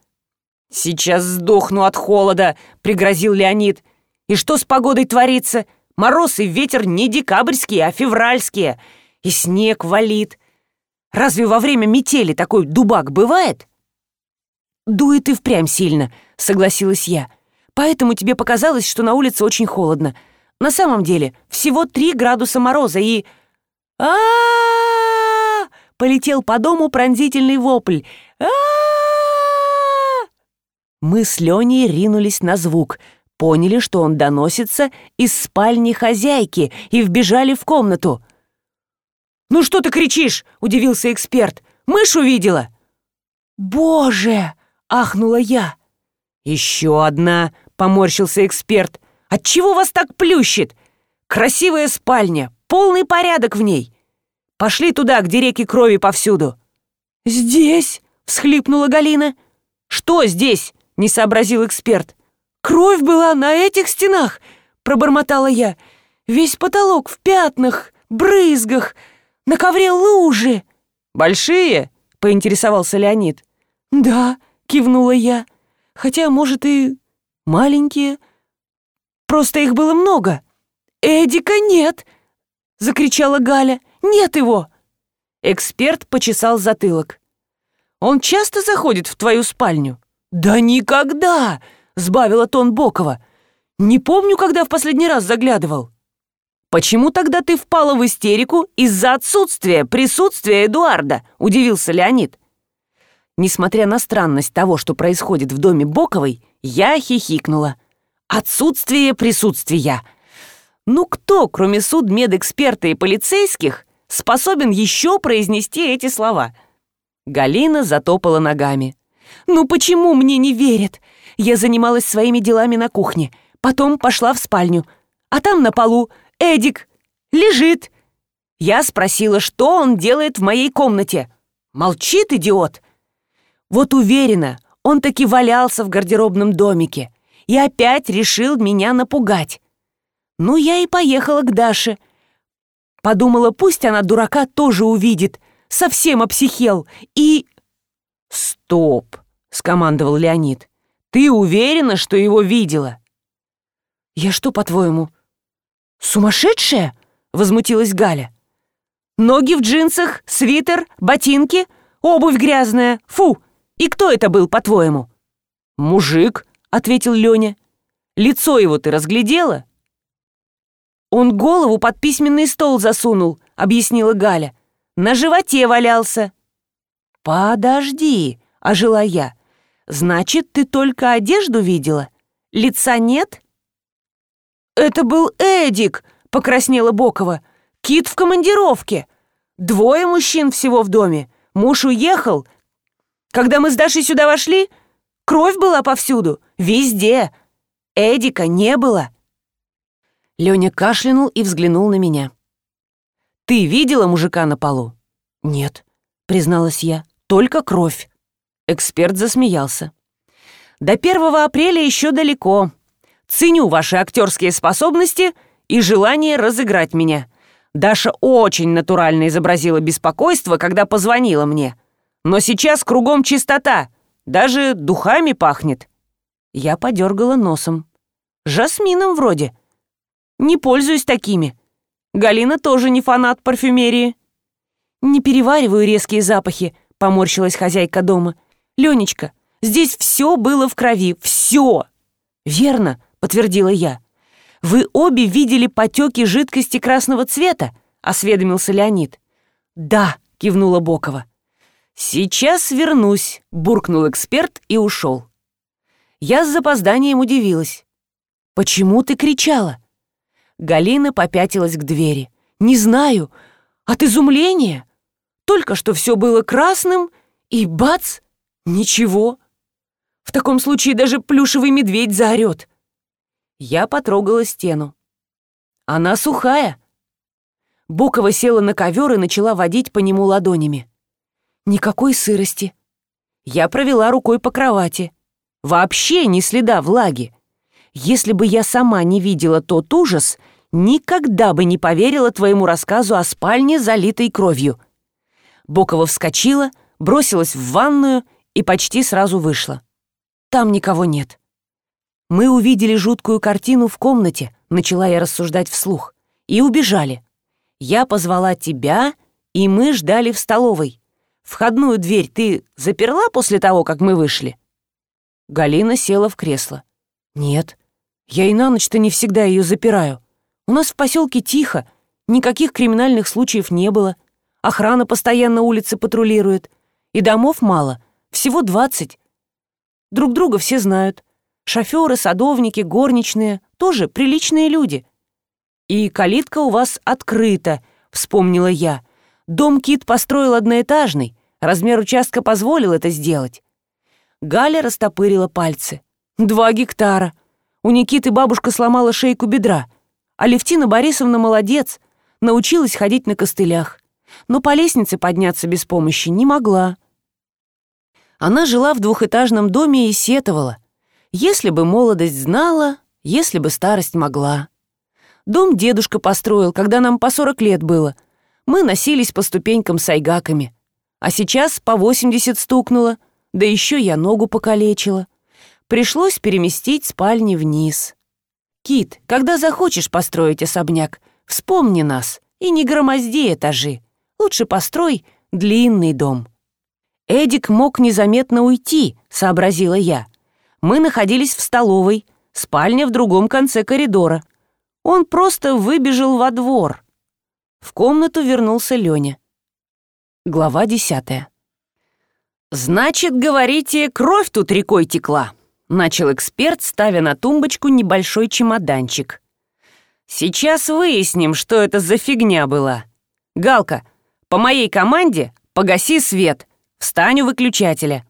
«Сейчас сдохну от холода», — пригрозил Леонид. «И что с погодой творится? Мороз и ветер не декабрьские, а февральские. И снег валит. Разве во время метели такой дубак бывает?» «Дует и впрямь сильно», — согласилась я. «Поэтому тебе показалось, что на улице очень холодно. На самом деле всего три градуса мороза и...» а, -а, -а, Полетел по дому пронзительный вопль. -а Мы с Леней ринулись на звук, поняли, что он доносится из спальни хозяйки и вбежали в комнату. «Ну что ты кричишь?» — удивился эксперт. «Мышь увидела!» «Боже!» — ахнула я. «Еще одна!» — поморщился эксперт. «Отчего вас так плющит? Красивая спальня, полный порядок в ней. Пошли туда, где реки крови повсюду». «Здесь?» — всхлипнула Галина. «Что здесь?» — не сообразил эксперт. «Кровь была на этих стенах!» — пробормотала я. «Весь потолок в пятнах, брызгах, на ковре лужи». «Большие?» — поинтересовался Леонид. «Да», — кивнула я. «Хотя, может, и маленькие. Просто их было много». «Эдика нет!» — закричала Галя. «Нет его!» Эксперт почесал затылок. «Он часто заходит в твою спальню?» «Да никогда!» — сбавила тон Бокова. «Не помню, когда в последний раз заглядывал». «Почему тогда ты впала в истерику из-за отсутствия присутствия Эдуарда?» — удивился Леонид. Несмотря на странность того, что происходит в доме Боковой, я хихикнула. «Отсутствие присутствия!» Ну кто, кроме судмедэксперта и полицейских, способен еще произнести эти слова? Галина затопала ногами. «Ну почему мне не верят? Я занималась своими делами на кухне, потом пошла в спальню, а там на полу Эдик лежит. Я спросила, что он делает в моей комнате. Молчит идиот. Вот уверена, он таки валялся в гардеробном домике и опять решил меня напугать. Ну, я и поехала к Даше. Подумала, пусть она дурака тоже увидит. Совсем обсихел. И... «Стоп!» — скомандовал Леонид. «Ты уверена, что его видела?» «Я что, по-твоему, сумасшедшая?» — возмутилась Галя. «Ноги в джинсах, свитер, ботинки, обувь грязная. Фу! И кто это был, по-твоему?» «Мужик», — ответил Леня. «Лицо его ты разглядела?» «Он голову под письменный стол засунул», — объяснила Галя. «На животе валялся». «Подожди», — ожила я. «Значит, ты только одежду видела? Лица нет?» «Это был Эдик», — покраснела Бокова. «Кит в командировке. Двое мужчин всего в доме. Муж уехал. Когда мы с Дашей сюда вошли, кровь была повсюду, везде. Эдика не было». Леня кашлянул и взглянул на меня. «Ты видела мужика на полу?» «Нет», — призналась я, — «только кровь». Эксперт засмеялся. «До 1 апреля еще далеко. Ценю ваши актерские способности и желание разыграть меня. Даша очень натурально изобразила беспокойство, когда позвонила мне. Но сейчас кругом чистота, даже духами пахнет». Я подергала носом. «Жасмином вроде». Не пользуюсь такими. Галина тоже не фанат парфюмерии. Не перевариваю резкие запахи, поморщилась хозяйка дома. Ленечка, здесь все было в крови, все. Верно, подтвердила я. Вы обе видели потеки жидкости красного цвета?» — осведомился Леонид. «Да», — кивнула Бокова. «Сейчас вернусь», — буркнул эксперт и ушел. Я с запозданием удивилась. «Почему ты кричала?» Галина попятилась к двери. «Не знаю. От изумления. Только что все было красным, и бац! Ничего. В таком случае даже плюшевый медведь заорет». Я потрогала стену. «Она сухая». Бокова села на ковер и начала водить по нему ладонями. Никакой сырости. Я провела рукой по кровати. Вообще ни следа влаги. Если бы я сама не видела тот ужас, никогда бы не поверила твоему рассказу о спальне, залитой кровью. Бокова вскочила, бросилась в ванную и почти сразу вышла. Там никого нет. Мы увидели жуткую картину в комнате, начала я рассуждать вслух, и убежали. Я позвала тебя, и мы ждали в столовой. Входную дверь ты заперла после того, как мы вышли?» Галина села в кресло. «Нет, я и на ночь-то не всегда ее запираю. У нас в поселке тихо, никаких криминальных случаев не было. Охрана постоянно улицы патрулирует. И домов мало, всего двадцать. Друг друга все знают. Шоферы, садовники, горничные — тоже приличные люди. И калитка у вас открыта, вспомнила я — Дом Кит построил одноэтажный, размер участка позволил это сделать. Галя растопырила пальцы. Два гектара. У Никиты бабушка сломала шейку бедра. А Левтина Борисовна молодец, научилась ходить на костылях. Но по лестнице подняться без помощи не могла. Она жила в двухэтажном доме и сетовала. Если бы молодость знала, если бы старость могла. Дом дедушка построил, когда нам по сорок лет было — мы носились по ступенькам с айгаками. А сейчас по 80 стукнуло, да еще я ногу покалечила. Пришлось переместить спальни вниз. Кит, когда захочешь построить особняк, вспомни нас и не громозди этажи. Лучше построй длинный дом. Эдик мог незаметно уйти, сообразила я. Мы находились в столовой, спальня в другом конце коридора. Он просто выбежал во двор. В комнату вернулся Лёня. Глава десятая. «Значит, говорите, кровь тут рекой текла», — начал эксперт, ставя на тумбочку небольшой чемоданчик. «Сейчас выясним, что это за фигня была. Галка, по моей команде погаси свет, встань у выключателя».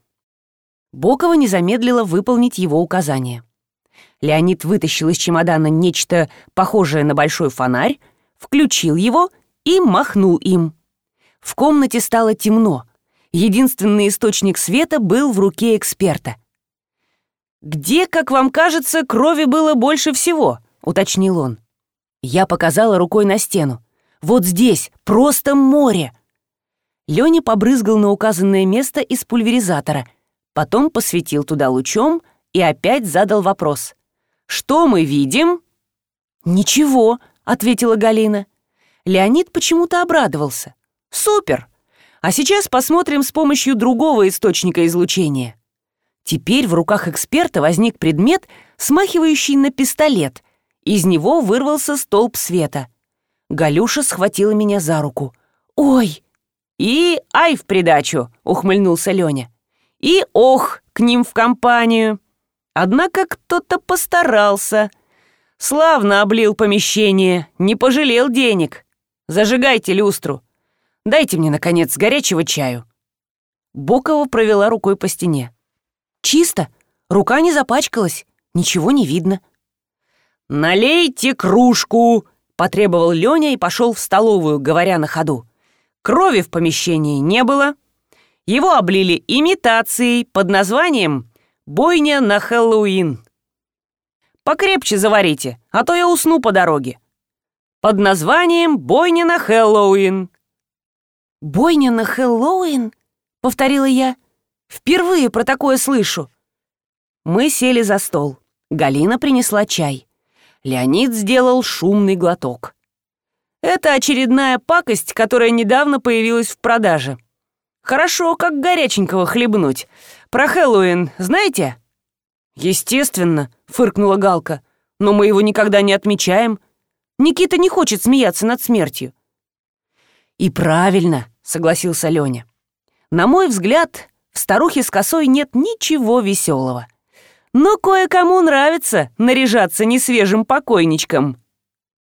Бокова не замедлила выполнить его указание. Леонид вытащил из чемодана нечто похожее на большой фонарь, включил его — и махнул им. В комнате стало темно. Единственный источник света был в руке эксперта. «Где, как вам кажется, крови было больше всего?» — уточнил он. Я показала рукой на стену. «Вот здесь, просто море!» Лёня побрызгал на указанное место из пульверизатора, потом посветил туда лучом и опять задал вопрос. «Что мы видим?» «Ничего», — ответила Галина. Леонид почему-то обрадовался. «Супер! А сейчас посмотрим с помощью другого источника излучения». Теперь в руках эксперта возник предмет, смахивающий на пистолет. Из него вырвался столб света. Галюша схватила меня за руку. «Ой!» «И ай в придачу!» — ухмыльнулся Леня. «И ох, к ним в компанию!» Однако кто-то постарался. Славно облил помещение, не пожалел денег. Зажигайте люстру. Дайте мне, наконец, горячего чаю». Бокова провела рукой по стене. «Чисто. Рука не запачкалась. Ничего не видно». «Налейте кружку!» — потребовал Леня и пошел в столовую, говоря на ходу. Крови в помещении не было. Его облили имитацией под названием «Бойня на Хэллоуин». «Покрепче заварите, а то я усну по дороге под названием «Бойня на Хэллоуин». «Бойня на Хэллоуин?» — повторила я. «Впервые про такое слышу». Мы сели за стол. Галина принесла чай. Леонид сделал шумный глоток. Это очередная пакость, которая недавно появилась в продаже. Хорошо, как горяченького хлебнуть. Про Хэллоуин знаете? Естественно, фыркнула Галка. но мы его никогда не отмечаем. Никита не хочет смеяться над смертью». «И правильно», — согласился Леня. «На мой взгляд, в старухе с косой нет ничего веселого. Но кое-кому нравится наряжаться несвежим покойничком».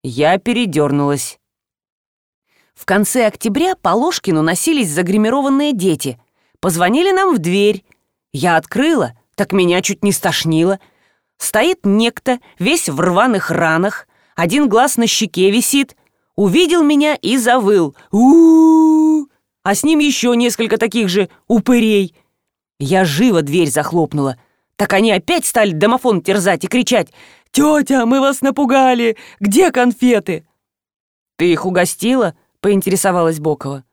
Я передернулась. В конце октября по Ложкину носились загримированные дети. Позвонили нам в дверь. Я открыла, так меня чуть не стошнило. Стоит некто, весь в рваных ранах, один глаз на щеке висит. Увидел меня и завыл. у у, А с ним еще несколько таких же упырей. Я живо дверь захлопнула. Так они опять стали домофон терзать и кричать «Тетя, мы вас напугали! Где конфеты?» «Ты их угостила?» — поинтересовалась Бокова.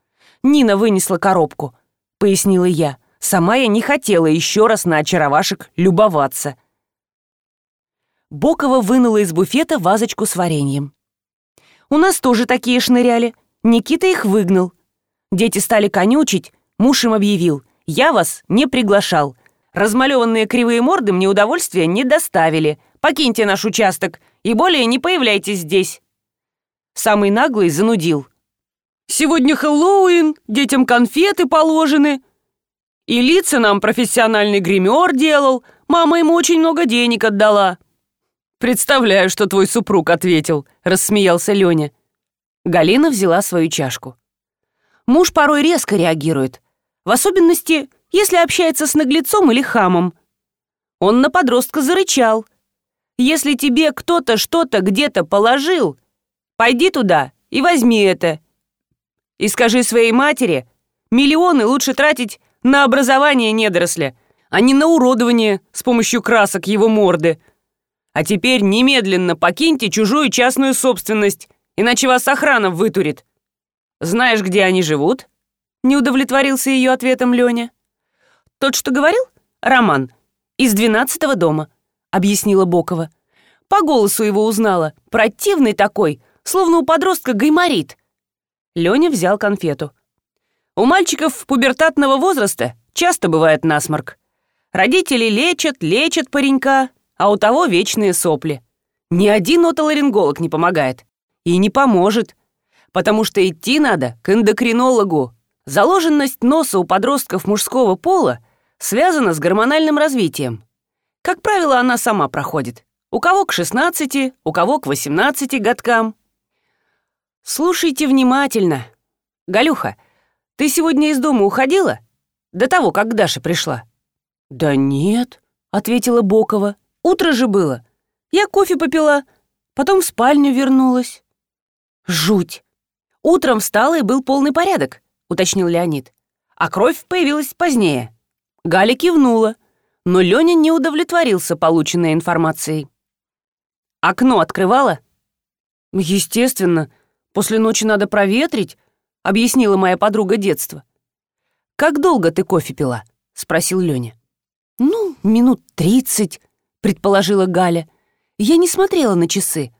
«Нина вынесла коробку», — пояснила я. «Сама я не хотела еще раз на очаровашек любоваться». Бокова вынула из буфета вазочку с вареньем. «У нас тоже такие шныряли. Никита их выгнал. Дети стали конючить, муж им объявил. Я вас не приглашал. Размалеванные кривые морды мне удовольствия не доставили. Покиньте наш участок и более не появляйтесь здесь». Самый наглый занудил. «Сегодня Хэллоуин, детям конфеты положены. И лица нам профессиональный гример делал, мама ему очень много денег отдала». «Представляю, что твой супруг ответил», — рассмеялся Леня. Галина взяла свою чашку. Муж порой резко реагирует, в особенности, если общается с наглецом или хамом. Он на подростка зарычал. Если тебе кто-то что-то где-то положил, пойди туда и возьми это. И скажи своей матери, миллионы лучше тратить на образование недоросля, а не на уродование с помощью красок его морды. А теперь немедленно покиньте чужую частную собственность, иначе вас охрана вытурит. Знаешь, где они живут?» Не удовлетворился ее ответом Леня. «Тот, что говорил? Роман. Из двенадцатого дома объяснила Бокова. По голосу его узнала. Противный такой, словно у подростка гайморит. Леня взял конфету. У мальчиков пубертатного возраста часто бывает насморк. Родители лечат, лечат паренька, а у того вечные сопли. Ни один отоларинголог не помогает. И не поможет. Потому что идти надо к эндокринологу. Заложенность носа у подростков мужского пола связана с гормональным развитием. Как правило, она сама проходит. У кого к 16, у кого к 18 годкам. Слушайте внимательно. Галюха, ты сегодня из дома уходила? До того, как Даша пришла. Да нет, ответила Бокова. Утро же было. Я кофе попила, потом в спальню вернулась. Жуть. Утром встала и был полный порядок, уточнил Леонид. А кровь появилась позднее. Галя кивнула но Леня не удовлетворился полученной информацией. «Окно открывала?» «Естественно. После ночи надо проветрить», — объяснила моя подруга детства. «Как долго ты кофе пила?» — спросил Леня. «Ну, минут тридцать», — предположила Галя. «Я не смотрела на часы.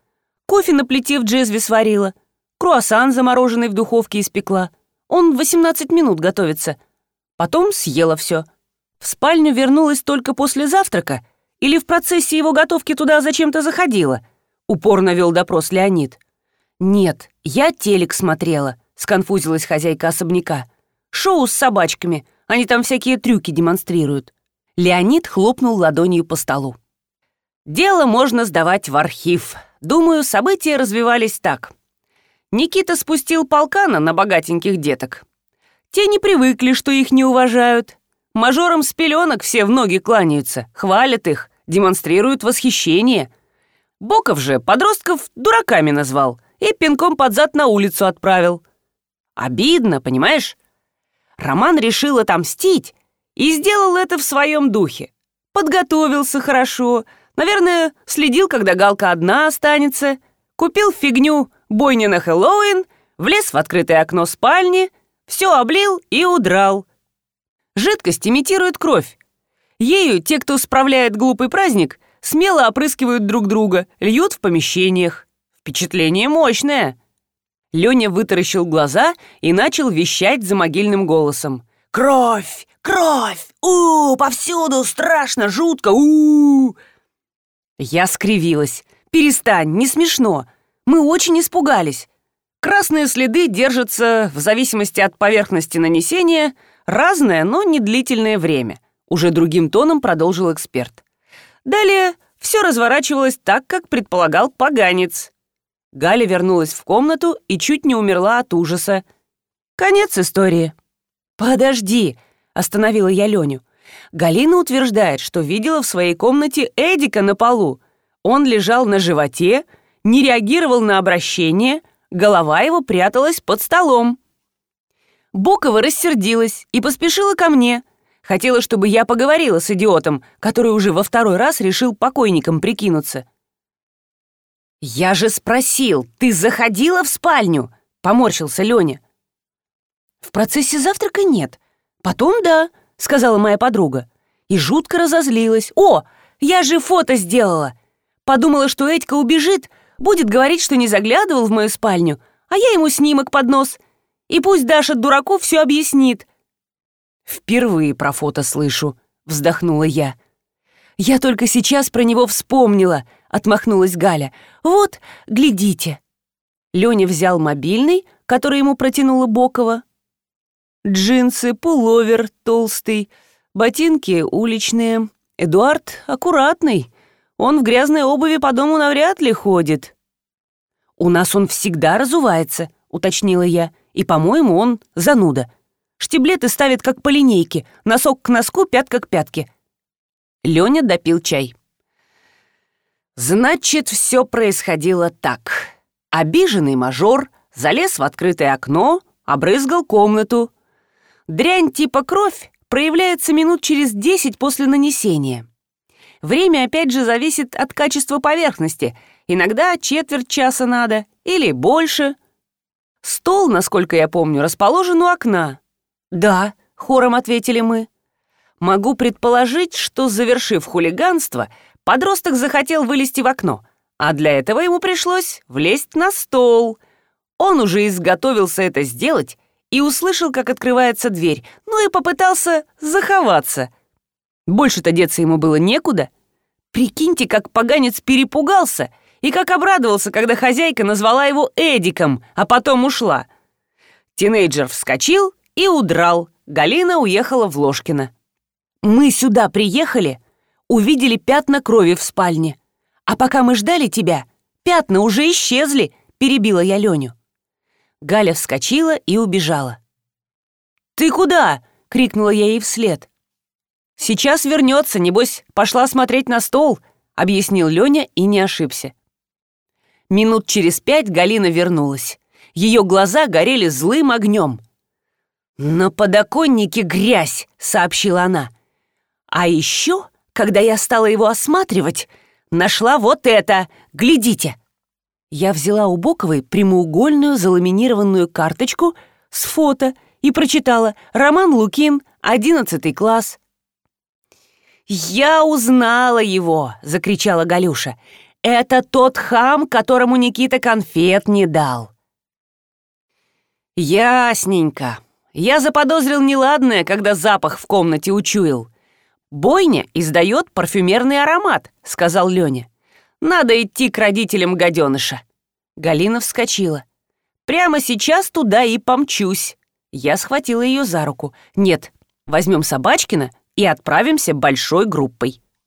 Кофе на плите в джезве сварила, круассан замороженный в духовке испекла. Он 18 минут готовится. Потом съела все. В спальню вернулась только после завтрака или в процессе его готовки туда зачем-то заходила? Упорно вел допрос Леонид. Нет, я телек смотрела, сконфузилась хозяйка особняка. Шоу с собачками, они там всякие трюки демонстрируют. Леонид хлопнул ладонью по столу. Дело можно сдавать в архив. Думаю, события развивались так. Никита спустил полкана на богатеньких деток. Те не привыкли, что их не уважают, Мажорам с пеленок все в ноги кланяются, хвалят их, демонстрируют восхищение. Боков же подростков дураками назвал и пинком под зад на улицу отправил. Обидно, понимаешь? Роман решил отомстить и сделал это в своем духе. Подготовился хорошо, наверное, следил, когда Галка одна останется, купил фигню бойня на Хэллоуин, влез в открытое окно спальни, все облил и удрал. Жидкость имитирует кровь. Ею те, кто справляет глупый праздник, смело опрыскивают друг друга, льют в помещениях. Впечатление мощное. Леня вытаращил глаза и начал вещать за могильным голосом. «Кровь! Кровь! у, повсюду! Страшно! Жутко! -у, -у Я скривилась. «Перестань, не смешно. Мы очень испугались. Красные следы держатся, в зависимости от поверхности нанесения, разное, но не длительное время», уже другим тоном продолжил эксперт. Далее все разворачивалось так, как предполагал поганец. Галя вернулась в комнату и чуть не умерла от ужаса. Конец истории. «Подожди», — остановила я Леню. Галина утверждает, что видела в своей комнате Эдика на полу. Он лежал на животе, не реагировал на обращение, голова его пряталась под столом. Бокова рассердилась и поспешила ко мне. Хотела, чтобы я поговорила с идиотом, который уже во второй раз решил покойником прикинуться. «Я же спросил, ты заходила в спальню?» — поморщился Леня. «В процессе завтрака нет. Потом да», — сказала моя подруга. И жутко разозлилась. «О, я же фото сделала!» Подумала, что Этька убежит, будет говорить, что не заглядывал в мою спальню, а я ему снимок под нос. И пусть Даша дураков все объяснит. «Впервые про фото слышу», — вздохнула я. «Я только сейчас про него вспомнила», — отмахнулась Галя. «Вот, глядите». Леня взял мобильный, который ему протянула Бокова. Джинсы, пуловер толстый, ботинки уличные. Эдуард аккуратный. Он в грязной обуви по дому навряд ли ходит. «У нас он всегда разувается», — уточнила я. «И, по-моему, он зануда. Штиблеты ставит как по линейке, носок к носку, пятка к пятке». Леня допил чай. Значит, все происходило так. Обиженный мажор залез в открытое окно, обрызгал комнату. Дрянь типа кровь проявляется минут через десять после нанесения. Время опять же зависит от качества поверхности. Иногда четверть часа надо или больше. Стол, насколько я помню, расположен у окна. «Да», — хором ответили мы. Могу предположить, что, завершив хулиганство, Подросток захотел вылезти в окно, а для этого ему пришлось влезть на стол. Он уже изготовился это сделать и услышал, как открывается дверь, ну и попытался заховаться. Больше-то деться ему было некуда. Прикиньте, как поганец перепугался и как обрадовался, когда хозяйка назвала его Эдиком, а потом ушла. Тинейджер вскочил и удрал. Галина уехала в Ложкино. Мы сюда приехали, увидели пятна крови в спальне. А пока мы ждали тебя, пятна уже исчезли, перебила я Леню. Галя вскочила и убежала. «Ты куда?» — крикнула я ей вслед. «Сейчас вернется, небось, пошла смотреть на стол», — объяснил Леня и не ошибся. Минут через пять Галина вернулась. Ее глаза горели злым огнем. «На подоконнике грязь», — сообщила она. «А еще когда я стала его осматривать, нашла вот это. Глядите!» Я взяла у Боковой прямоугольную заламинированную карточку с фото и прочитала «Роман Лукин, одиннадцатый класс». «Я узнала его!» — закричала Галюша. «Это тот хам, которому Никита конфет не дал». «Ясненько. Я заподозрил неладное, когда запах в комнате учуял. «Бойня издает парфюмерный аромат», — сказал Леня. «Надо идти к родителям гаденыша». Галина вскочила. «Прямо сейчас туда и помчусь». Я схватила ее за руку. «Нет, возьмем Собачкина и отправимся большой группой».